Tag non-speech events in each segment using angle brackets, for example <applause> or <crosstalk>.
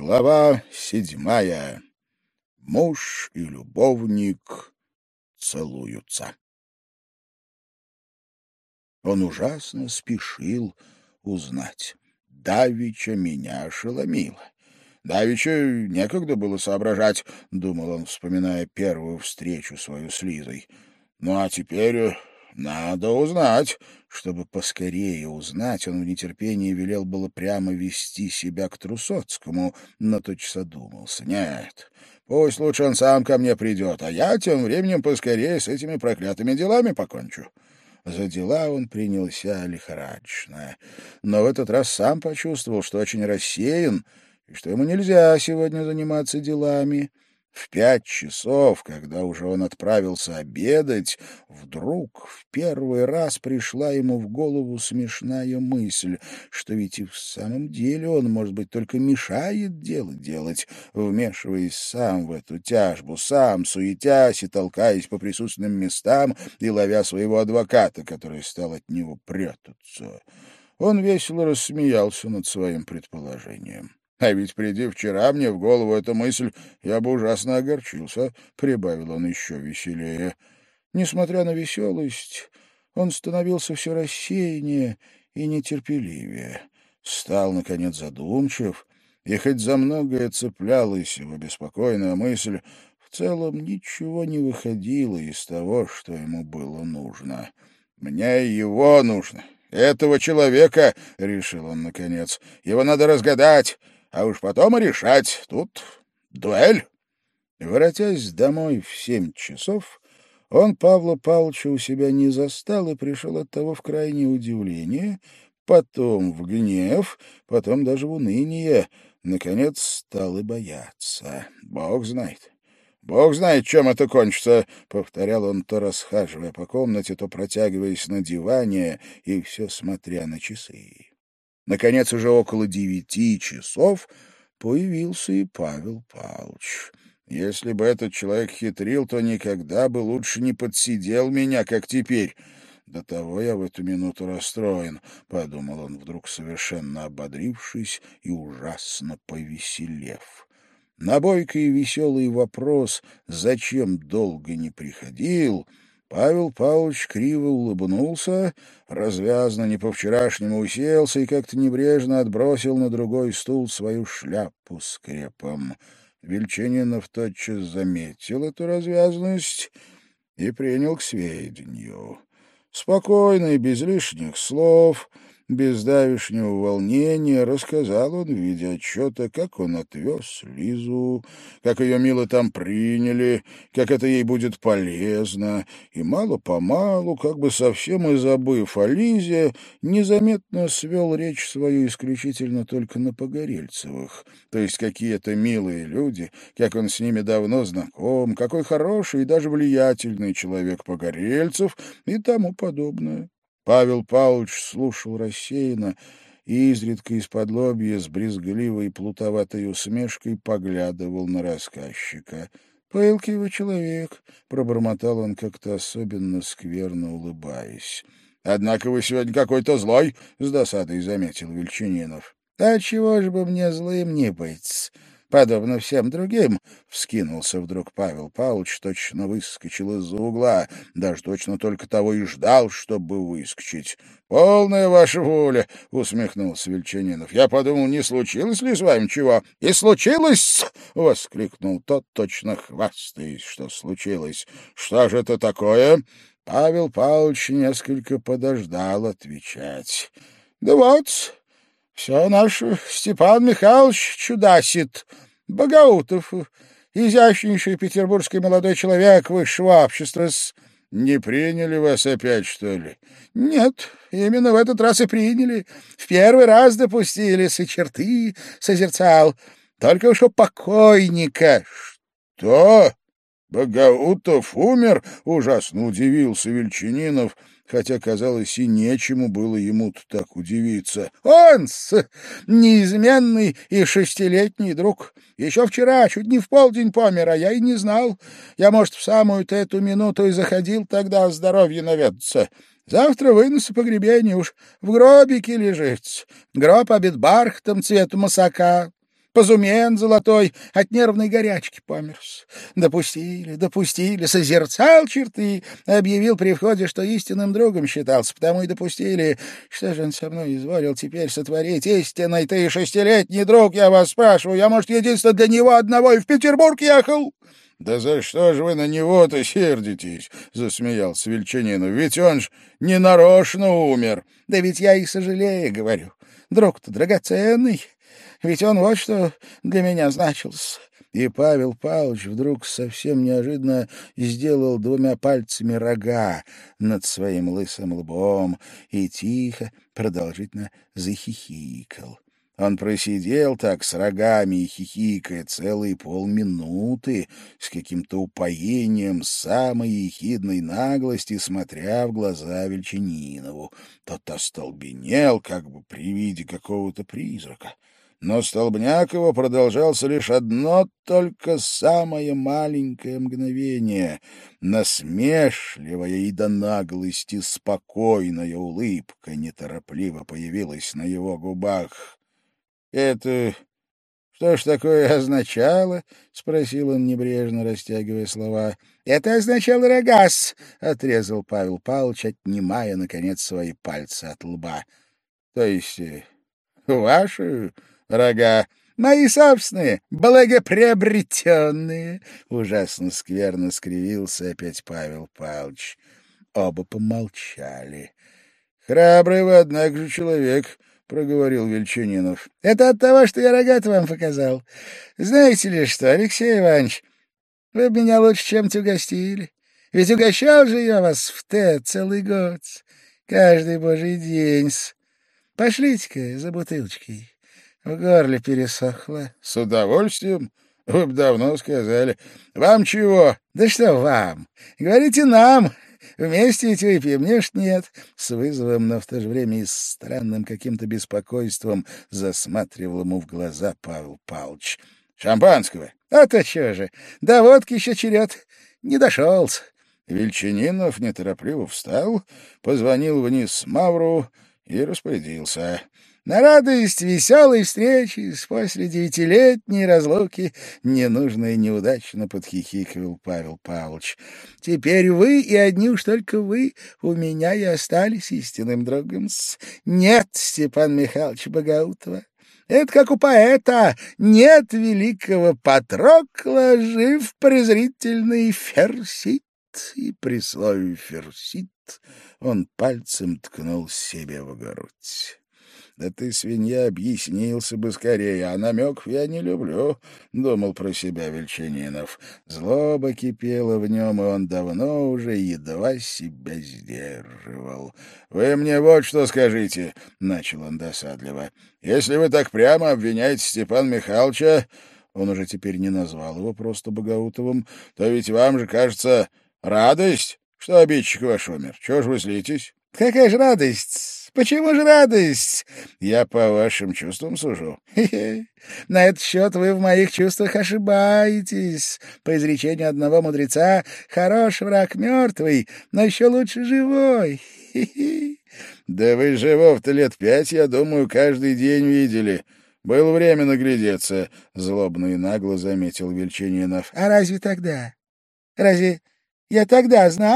Глава седьмая. Муж и любовник целуются. Он ужасно спешил узнать. Давича меня ошеломило. Давича некогда было соображать, — думал он, вспоминая первую встречу свою с Лизой. Ну а теперь надо узнать. Чтобы поскорее узнать, он в нетерпении велел было прямо вести себя к Трусоцкому, но тотчас одумался. Нет, пусть лучше он сам ко мне придет, а я тем временем поскорее с этими проклятыми делами покончу. За дела он принялся лихорадочно, но в этот раз сам почувствовал, что очень рассеян и что ему нельзя сегодня заниматься делами. В пять часов, когда уже он отправился обедать, вдруг в первый раз пришла ему в голову смешная мысль, что ведь и в самом деле он, может быть, только мешает дело делать, вмешиваясь сам в эту тяжбу, сам суетясь и толкаясь по присутственным местам и ловя своего адвоката, который стал от него прятаться. Он весело рассмеялся над своим предположением. А ведь приди вчера мне в голову эта мысль, я бы ужасно огорчился, — прибавил он еще веселее. Несмотря на веселость, он становился все рассеяннее и нетерпеливее. Стал, наконец, задумчив, и хоть за многое цеплялась его беспокойная мысль, в целом ничего не выходило из того, что ему было нужно. «Мне его нужно, этого человека», — решил он наконец. «Его надо разгадать, а уж потом и решать. Тут дуэль. Воротясь домой в семь часов, он Павла Павловича у себя не застал и пришел от того в крайнее удивление, потом в гнев, потом даже в уныние, наконец стал и бояться. Бог знает. «Бог знает, чем это кончится», — повторял он, то расхаживая по комнате, то протягиваясь на диване и все смотря на часы. Наконец, уже около девяти часов появился и Павел Павлович. Если бы этот человек хитрил, то никогда бы лучше не подсидел меня, как теперь. До того я в эту минуту расстроен, — подумал он вдруг, совершенно ободрившись и ужасно повеселев. На бойкий и веселый вопрос «Зачем долго не приходил?» Павел Павлович криво улыбнулся, развязно не по-вчерашнему уселся и как-то небрежно отбросил на другой стул свою шляпу с крепом. Вельчининов тотчас заметил эту развязность и принял к сведению. Спокойно и без лишних слов без давешнего волнения рассказал он в виде отчета, как он отвез Лизу, как ее мило там приняли, как это ей будет полезно, и мало-помалу, как бы совсем и забыв о Лизе, незаметно свел речь свою исключительно только на Погорельцевых, то есть какие-то милые люди, как он с ними давно знаком, какой хороший и даже влиятельный человек Погорельцев и тому подобное. Павел Павлович слушал рассеянно и изредка из-под лобья с брезгливой плутоватой усмешкой поглядывал на рассказчика. «Пылкий вы человек», — пробормотал он как-то особенно скверно улыбаясь. «Однако вы сегодня какой-то злой», — с досадой заметил Вельчининов. «А чего же бы мне злым не быть?» Подобно всем другим, — вскинулся вдруг Павел Павлович, точно выскочил из-за угла, даже точно только того и ждал, чтобы выскочить. — Полная ваша воля, — усмехнулся Вельчанинов. — Я подумал, не случилось ли с вами чего? — И случилось! — воскликнул тот, точно хвастаясь, что случилось. — Что же это такое? Павел Павлович несколько подождал отвечать. — Да вот, все наш Степан Михайлович чудасит. Богаутов, изящнейший петербургский молодой человек высшего общества с... Не приняли вас опять, что ли? Нет, именно в этот раз и приняли. В первый раз допустили, с черты созерцал. Только уж у покойника. Что? Богаутов умер? Ужасно удивился Вельчининов хотя, казалось, и нечему было ему так удивиться. он неизменный и шестилетний друг. Еще вчера, чуть не в полдень помер, а я и не знал. Я, может, в самую-то эту минуту и заходил тогда о здоровье наведаться. Завтра вынесу погребение уж в гробике лежит. Гроб обед бархтом цвета масака. Позумен золотой от нервной горячки померз. Допустили, допустили, созерцал черты, объявил при входе, что истинным другом считался, потому и допустили. Что же он со мной изволил теперь сотворить? Истинный ты шестилетний друг, я вас спрашиваю. Я, может, единственно для него одного и в Петербург ехал? «Да за что же вы на него-то сердитесь?» — засмеялся Вельчанинов. «Ведь он ж не нарочно умер». «Да ведь я и сожалею, — говорю. Друг-то драгоценный. Ведь он вот что для меня значился». И Павел Павлович вдруг совсем неожиданно сделал двумя пальцами рога над своим лысым лбом и тихо, продолжительно захихикал. Он просидел так с рогами и хихикая целые полминуты, с каким-то упоением самой ехидной наглости, смотря в глаза Вельчининову. Тот остолбенел, как бы при виде какого-то призрака. Но столбняк его продолжался лишь одно только самое маленькое мгновение. Насмешливая и до наглости спокойная улыбка неторопливо появилась на его губах. Это что ж такое означало? — спросил он, небрежно растягивая слова. — Это означало рогас, — отрезал Павел Павлович, отнимая, наконец, свои пальцы от лба. — То есть э, ваши рога? — Мои собственные, благоприобретенные. Ужасно скверно скривился опять Павел Павлович. Оба помолчали. — Храбрый вы, однако же, человек, проговорил Вельчанинов. — Это от того, что я рогат вам показал. Знаете ли что, Алексей Иванович, вы меня лучше чем-то угостили. Ведь угощал же я вас в Т целый год, каждый божий день. Пошлите-ка за бутылочкой. В горле пересохло. — С удовольствием. Вы бы давно сказали. Вам чего? — Да что вам? Говорите нам. Вместе ведь выпьем, мне ж нет. С вызовом, но в то же время и с странным каким-то беспокойством засматривал ему в глаза Павел Павлович. Шампанского? А то что же, до водки еще черед. Не дошелся. Вельчининов неторопливо встал, позвонил вниз Мавру и распорядился. На радость веселой встречи после девятилетней разлуки ненужно и неудачно подхихикивал Павел Павлович. Теперь вы и одни уж только вы у меня и остались истинным другом. Нет, Степан Михайлович Богаутова. Это как у поэта. Нет великого Патрокла, жив презрительный ферсит. И при слове «ферсит» он пальцем ткнул себе в грудь. Да ты, свинья, объяснился бы скорее, а намеков я не люблю, — думал про себя Вельчанинов. Злоба кипела в нем, и он давно уже едва себя сдерживал. — Вы мне вот что скажите, — начал он досадливо. — Если вы так прямо обвиняете Степана Михайловича, он уже теперь не назвал его просто Богаутовым, то ведь вам же, кажется, радость, что обидчик ваш умер. Чего ж вы злитесь? — Какая же радость! Почему же радость? Я по вашим чувствам сужу. Хе -хе. На этот счет вы в моих чувствах ошибаетесь. По изречению одного мудреца, хорош враг мертвый, но еще лучше живой. Хе да вы живов-то лет пять, я думаю, каждый день видели. Было время наглядеться, — злобно и нагло заметил Вельчининов. — А разве тогда? Разве я тогда знал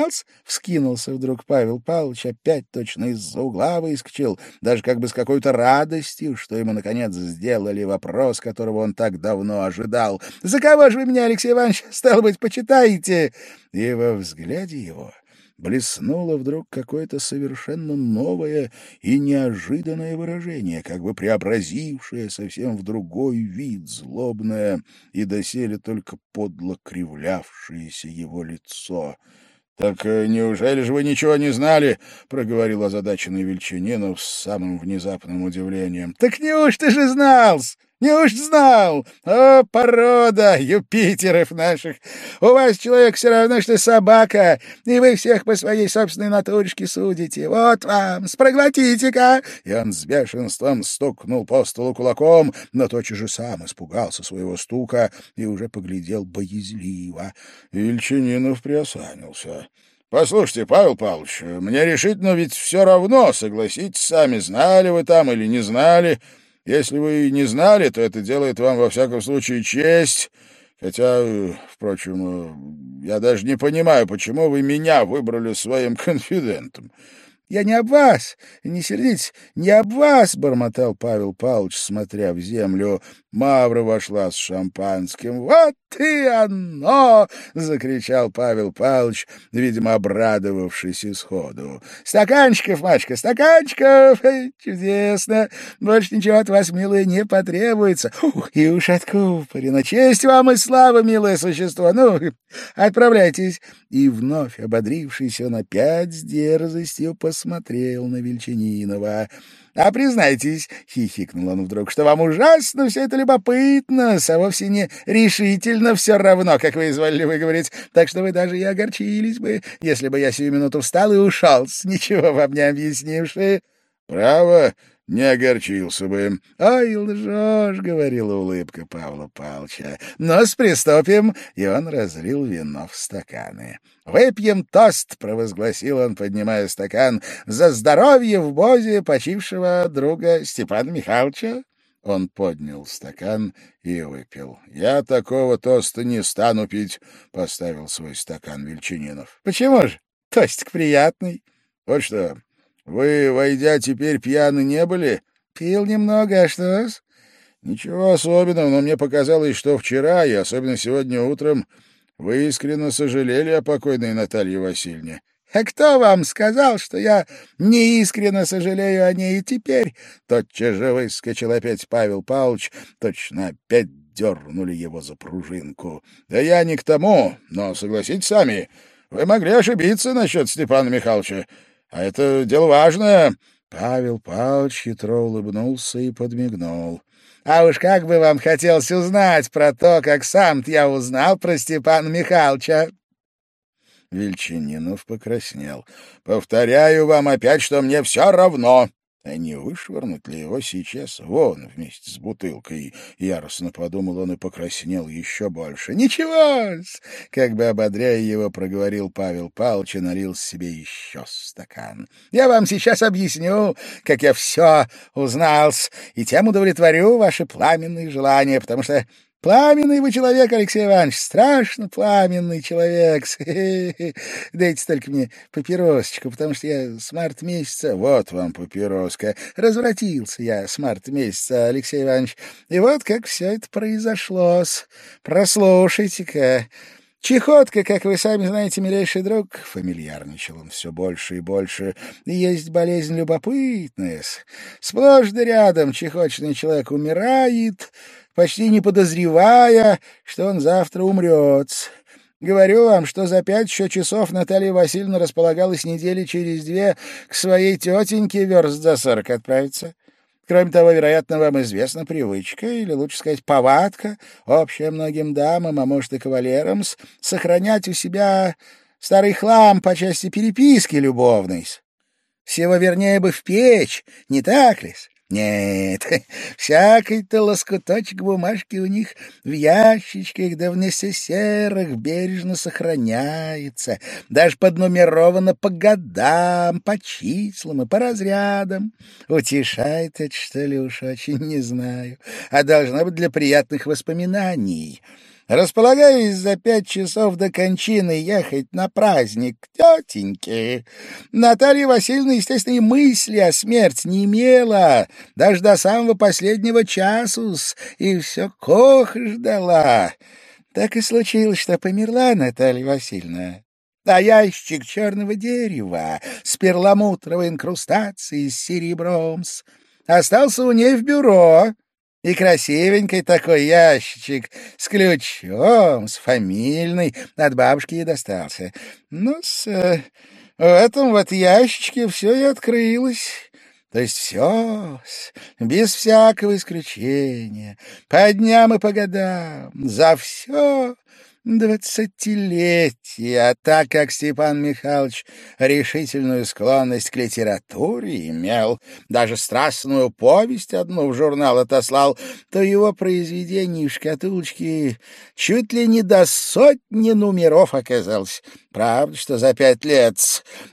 вскинулся вдруг Павел Павлович, опять точно из-за угла выскочил, даже как бы с какой-то радостью, что ему, наконец, сделали вопрос, которого он так давно ожидал. «За кого же вы меня, Алексей Иванович, стало быть, почитаете?» И во взгляде его блеснуло вдруг какое-то совершенно новое и неожиданное выражение, как бы преобразившее совсем в другой вид злобное и доселе только подло кривлявшееся его лицо. — Так э, неужели же вы ничего не знали? — проговорил озадаченный Вельчининов с самым внезапным удивлением. — Так неужто же знал-с? Неуж знал? О, порода Юпитеров наших! У вас человек все равно, что собака, и вы всех по своей собственной натурочке судите. Вот вам, спроглотите-ка!» И он с бешенством стукнул по столу кулаком, но тотчас же сам испугался своего стука и уже поглядел боязливо. Ильчининов приосанился. «Послушайте, Павел Павлович, мне решительно ведь все равно, согласитесь сами, знали вы там или не знали». Если вы не знали, то это делает вам, во всяком случае, честь. Хотя, впрочем, я даже не понимаю, почему вы меня выбрали своим <laughs> конфидентом. Я не об вас, не сердитесь, не об вас, — бормотал Павел Павлович, смотря в землю. Мавра вошла с шампанским. «Вот и оно!» — закричал Павел Павлович, видимо, обрадовавшись исходу. «Стаканчиков, мачка, стаканчиков! Чудесно! Больше ничего от вас, милые, не потребуется. Ух, и уж откупорено! Честь вам и слава, милое существо! Ну, отправляйтесь!» И вновь, ободрившийся, он опять с дерзостью посмотрел на Вельчининова. А признайтесь, — хихикнул он вдруг, — что вам ужасно все это любопытно, а вовсе не решительно все равно, как вы изволили выговорить, так что вы даже и огорчились бы, если бы я сию минуту встал и ушел, с ничего вам не объяснивши. — Право, не огорчился бы. — Ой, лжешь, — говорила улыбка Павла Павловича. — Но с приступим, и он разлил вино в стаканы. — Выпьем тост, — провозгласил он, поднимая стакан, — за здоровье в бозе почившего друга Степана Михайловича. Он поднял стакан и выпил. — Я такого тоста не стану пить, — поставил свой стакан Вельчининов. — Почему же? Тостик приятный. — Вот что, вы, войдя, теперь пьяны не были? Пил немного, а что -с? Ничего особенного, но мне показалось, что вчера, и особенно сегодня утром, вы искренне сожалели о покойной Наталье Васильевне. А кто вам сказал, что я не искренне сожалею о ней и теперь? Тотчас же выскочил опять Павел Павлович, точно опять дернули его за пружинку. Да я не к тому, но согласитесь сами, вы могли ошибиться насчет Степана Михайловича. А это дело важное. Павел Павлович хитро улыбнулся и подмигнул. А уж как бы вам хотелось узнать про то, как сам я узнал про Степана Михайловича. Вельчининов покраснел. — Повторяю вам опять, что мне все равно. А не вышвырнуть ли его сейчас вон вместе с бутылкой? Яростно подумал он и покраснел еще больше. ничего как бы ободряя его, проговорил Павел Павлович и налил себе еще стакан. Я вам сейчас объясню, как я все узнал, и тем удовлетворю ваши пламенные желания, потому что Пламенный вы человек, Алексей Иванович, страшно пламенный человек. <laughs> Дайте только мне папиросочку, потому что я с марта месяца... Вот вам папироска. Развратился я с марта месяца, Алексей Иванович. И вот как все это произошло. Прослушайте-ка. Чехотка, как вы сами знаете, милейший друг, — фамильярничал он все больше и больше, — есть болезнь любопытная. Сплошь да рядом чехоточный человек умирает, почти не подозревая, что он завтра умрет. Говорю вам, что за пять еще часов Наталья Васильевна располагалась недели через две к своей тетеньке верст за сорок отправиться. Кроме того, вероятно, вам известна привычка, или лучше сказать, повадка, общая многим дамам, а может и кавалерам, сохранять у себя старый хлам по части переписки любовной. Всего вернее бы в печь, не так ли? Нет, <laughs> всякий-то лоскуточек бумажки у них в ящичках да в несесерах бережно сохраняется, даже поднумеровано по годам, по числам и по разрядам. Утешает это, что ли, уж очень не знаю, а должно быть для приятных воспоминаний. Располагаюсь за пять часов до кончины ехать на праздник к тетеньке. Наталья Васильевна, естественно, и мысли о смерти не имела, даже до самого последнего часу, и все кох ждала. Так и случилось, что померла Наталья Васильевна. А ящик черного дерева с перламутровой инкрустацией с серебром остался у ней в бюро. И красивенький такой ящичек с ключом, с фамильной, от бабушки ей достался. Ну, с, э, в этом вот ящичке все и открылось. То есть все, без всякого исключения, по дням и по годам, за все двадцатилетия, а так как Степан Михайлович решительную склонность к литературе имел, даже страстную повесть одну в журнал отослал, то его произведений в шкатулочке чуть ли не до сотни номеров оказалось. Правда, что за пять лет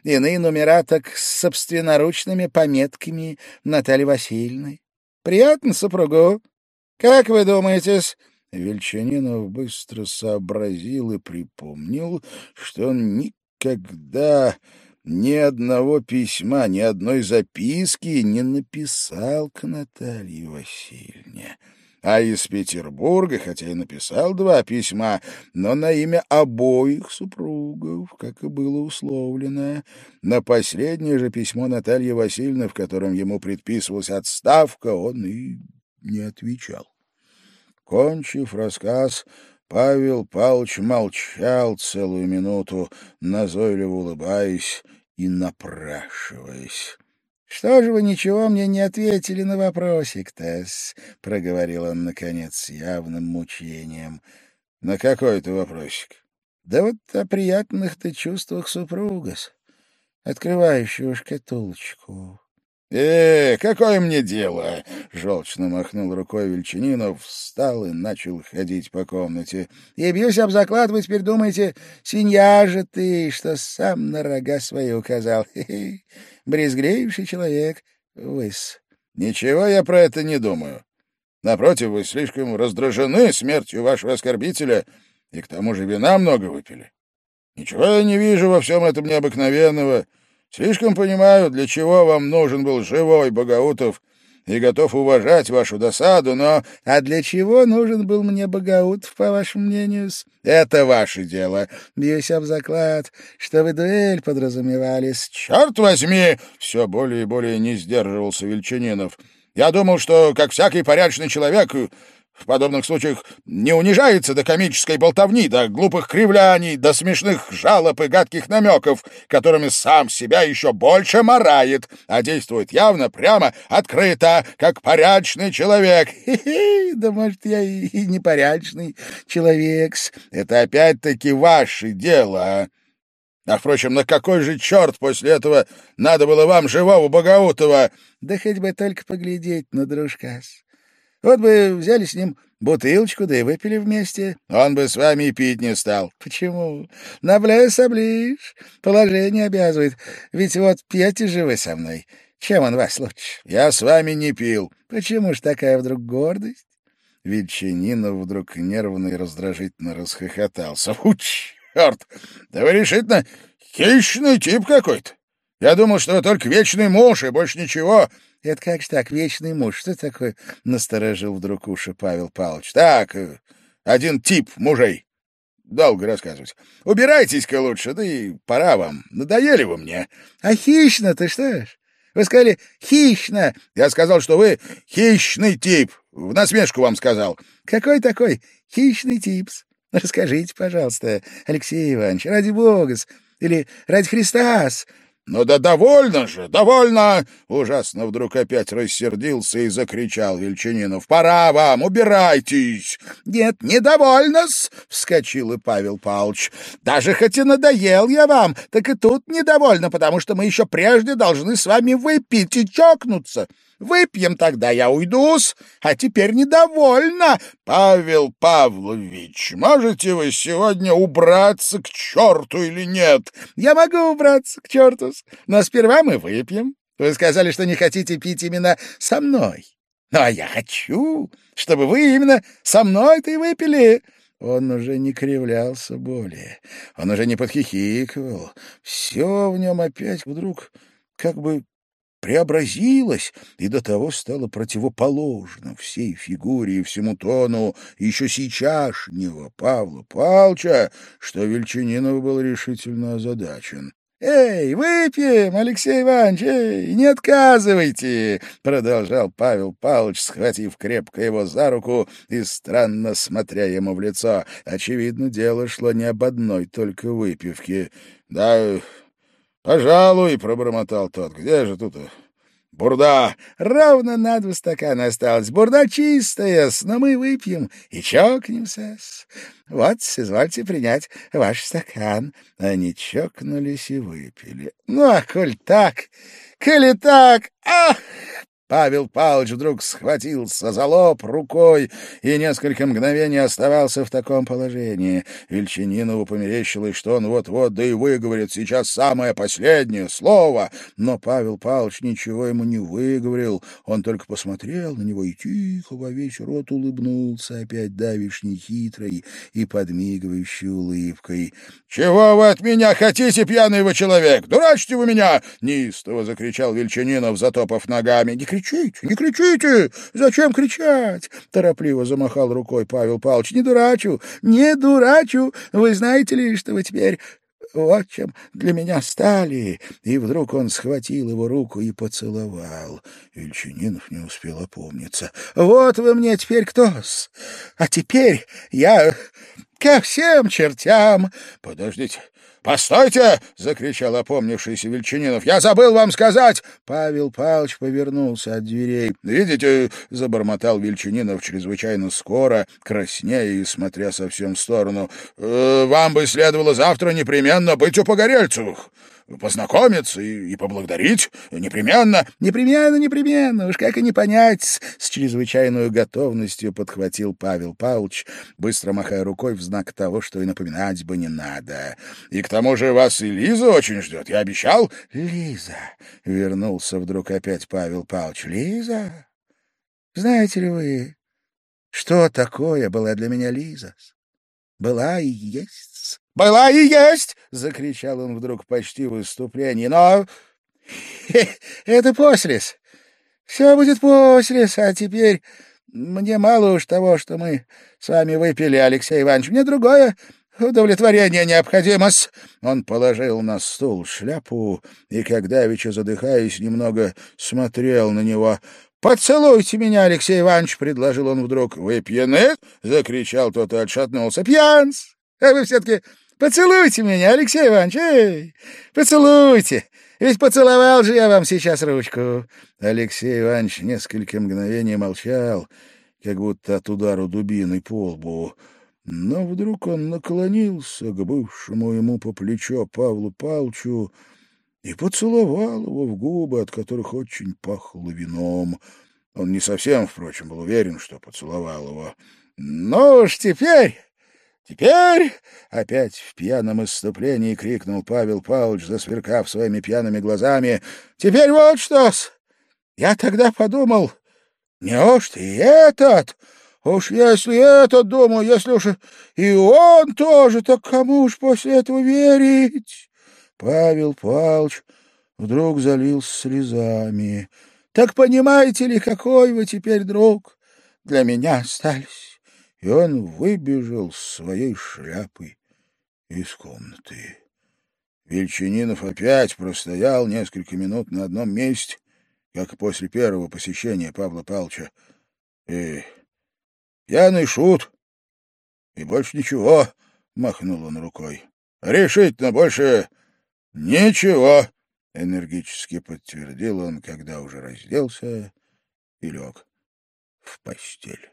иные номера так с собственноручными пометками Натальи Васильевны. Приятно супругу. Как вы думаете Вельчанинов быстро сообразил и припомнил, что он никогда ни одного письма, ни одной записки не написал к Наталье Васильевне. А из Петербурга, хотя и написал два письма, но на имя обоих супругов, как и было условлено. На последнее же письмо Натальи Васильевны, в котором ему предписывалась отставка, он и не отвечал. Кончив рассказ, Павел Павлович молчал целую минуту, назойливо улыбаясь и напрашиваясь. — Что же вы ничего мне не ответили на вопросик, Тесс? — проговорил он, наконец, с явным мучением. — На какой то вопросик? — Да вот о приятных-то чувствах супруга, открывающего шкатулочку. «Э, какое мне дело?» — желчно махнул рукой Вельчининов, встал и начал ходить по комнате. «И бьюсь об заклад, вы теперь думаете, свинья же ты, что сам на рога свои указал. <laughs> Брезгливший человек, выс». «Ничего я про это не думаю. Напротив, вы слишком раздражены смертью вашего оскорбителя, и к тому же вина много выпили. Ничего я не вижу во всем этом необыкновенного». Слишком понимаю, для чего вам нужен был живой Богоутов, и готов уважать вашу досаду, но... А для чего нужен был мне Богоутов, по вашему мнению? Это ваше дело. Бьюсь об заклад, что вы дуэль подразумевались. Черт возьми! Все более и более не сдерживался Вельчанинов. Я думал, что, как всякий порядочный человек, в подобных случаях не унижается до комической болтовни, до глупых кривляний, до смешных жалоб и гадких намеков, которыми сам себя еще больше морает, а действует явно, прямо, открыто, как порядочный человек. Хе-хе, да может, я и непорядочный человек. Это опять-таки ваше дело, а, впрочем, на какой же черт после этого надо было вам живого Богоутова? Да хоть бы только поглядеть на дружка-с. Вот бы взяли с ним бутылочку, да и выпили вместе. Он бы с вами и пить не стал. Почему? Наблюсь, облишь. Положение обязывает. Ведь вот пьете же вы со мной. Чем он вас лучше? Я с вами не пил. Почему ж такая вдруг гордость? Ветчининов вдруг нервно и раздражительно расхохотался. Фу, черт! Да вы решительно хищный тип какой-то. Я думал, что вы только вечный муж и больше ничего. — Это как же так, вечный муж? Что такое? — насторожил вдруг уши Павел Павлович. — Так, э, один тип мужей. Долго рассказывать. Убирайтесь-ка лучше, да и пора вам. Надоели вы мне. — А хищно ты что ж? Вы сказали «хищно». Я сказал, что вы хищный тип. В насмешку вам сказал. — Какой такой хищный типс? Расскажите, пожалуйста, Алексей Иванович, ради бога или ради Христа «Ну да довольно же, довольно!» Ужасно вдруг опять рассердился и закричал Вельчининов. «Пора вам, убирайтесь!» «Нет, недовольно-с!» — вскочил и Павел Павлович. «Даже хоть и надоел я вам, так и тут недовольно, потому что мы еще прежде должны с вами выпить и чокнуться. Выпьем тогда, я уйдусь, а теперь недовольна. Павел Павлович, можете вы сегодня убраться к черту или нет? Я могу убраться к черту, но сперва мы выпьем. Вы сказали, что не хотите пить именно со мной. Ну, а я хочу, чтобы вы именно со мной-то и выпили. Он уже не кривлялся более, он уже не подхихикивал. Все в нем опять вдруг как бы преобразилась и до того стала противоположна всей фигуре и всему тону еще сейчасшнего Павла Палча, что Вельчининов был решительно озадачен. «Эй, выпьем, Алексей Иванович, эй, не отказывайте!» — продолжал Павел Павлович, схватив крепко его за руку и странно смотря ему в лицо. Очевидно, дело шло не об одной только выпивке. «Да «Пожалуй», — пробормотал тот, — «где же тут бурда?» «Ровно на два стакана осталось. Бурда чистая, но мы выпьем и чокнемся. Вот, извольте принять ваш стакан». Они чокнулись и выпили. «Ну, а коль так, коли так, ах!» Павел Павлович вдруг схватился за лоб рукой и несколько мгновений оставался в таком положении. Вельчининову померещилось, что он вот-вот да и выговорит сейчас самое последнее слово, но Павел Павлович ничего ему не выговорил, он только посмотрел на него и тихо во весь рот улыбнулся опять давишней хитрой и подмигивающей улыбкой. — Чего вы от меня хотите, пьяный вы человек? Дурачьте вы меня! — неистово закричал Вельчанинов, затопав ногами. — Не кричите, не кричите! Зачем кричать? — торопливо замахал рукой Павел Павлович. — Не дурачу, не дурачу! Вы знаете ли, что вы теперь вот чем для меня стали. И вдруг он схватил его руку и поцеловал. Ильчининов не успел опомниться. Вот вы мне теперь кто-с, а теперь я ко всем чертям. Подождите, «Постойте!» — закричал опомнившийся Вельчининов. «Я забыл вам сказать!» Павел Павлович повернулся от дверей. «Видите?» — забормотал Вельчининов чрезвычайно скоро, краснея и смотря совсем в сторону. «Э, «Вам бы следовало завтра непременно быть у погорельцевых познакомиться и, и поблагодарить. Непременно. Непременно, непременно. Уж как и не понять. С чрезвычайной готовностью подхватил Павел Павлович, быстро махая рукой в знак того, что и напоминать бы не надо. И к тому же вас и Лиза очень ждет. Я обещал. Лиза. Вернулся вдруг опять Павел Павлович. Лиза? Знаете ли вы, что такое была для меня Лиза? Была и есть. «Была и есть!» — закричал он вдруг почти в выступлении. «Но <laughs> это послес. Все будет послес, а теперь мне мало уж того, что мы с вами выпили, Алексей Иванович. Мне другое удовлетворение необходимо -с. Он положил на стул шляпу и, когда Вича, задыхаясь, немного смотрел на него. «Поцелуйте меня, Алексей Иванович!» — предложил он вдруг. «Вы пьяны?» — закричал тот и отшатнулся. «Пьянс! А вы все-таки Поцелуйте меня, Алексей Иванович, эй, поцелуйте. Ведь поцеловал же я вам сейчас ручку. Алексей Иванович несколько мгновений молчал, как будто от удара дубиной по лбу. Но вдруг он наклонился к бывшему ему по плечо Павлу Палчу и поцеловал его в губы, от которых очень пахло вином. Он не совсем, впрочем, был уверен, что поцеловал его. «Ну уж теперь Теперь опять в пьяном исступлении крикнул Павел Павлович, засверкав своими пьяными глазами. Теперь вот что-с! Я тогда подумал, неужто и этот? Уж если этот, думаю, если уж и он тоже, так кому уж после этого верить? Павел Павлович вдруг залился слезами. Так понимаете ли, какой вы теперь друг для меня остались? И он выбежал с своей шляпой из комнаты. Вельчининов опять простоял несколько минут на одном месте, как после первого посещения Павла Павловича. И пьяный шут, и больше ничего, — махнул он рукой. — Решительно больше ничего, — энергически подтвердил он, когда уже разделся и лег в постель.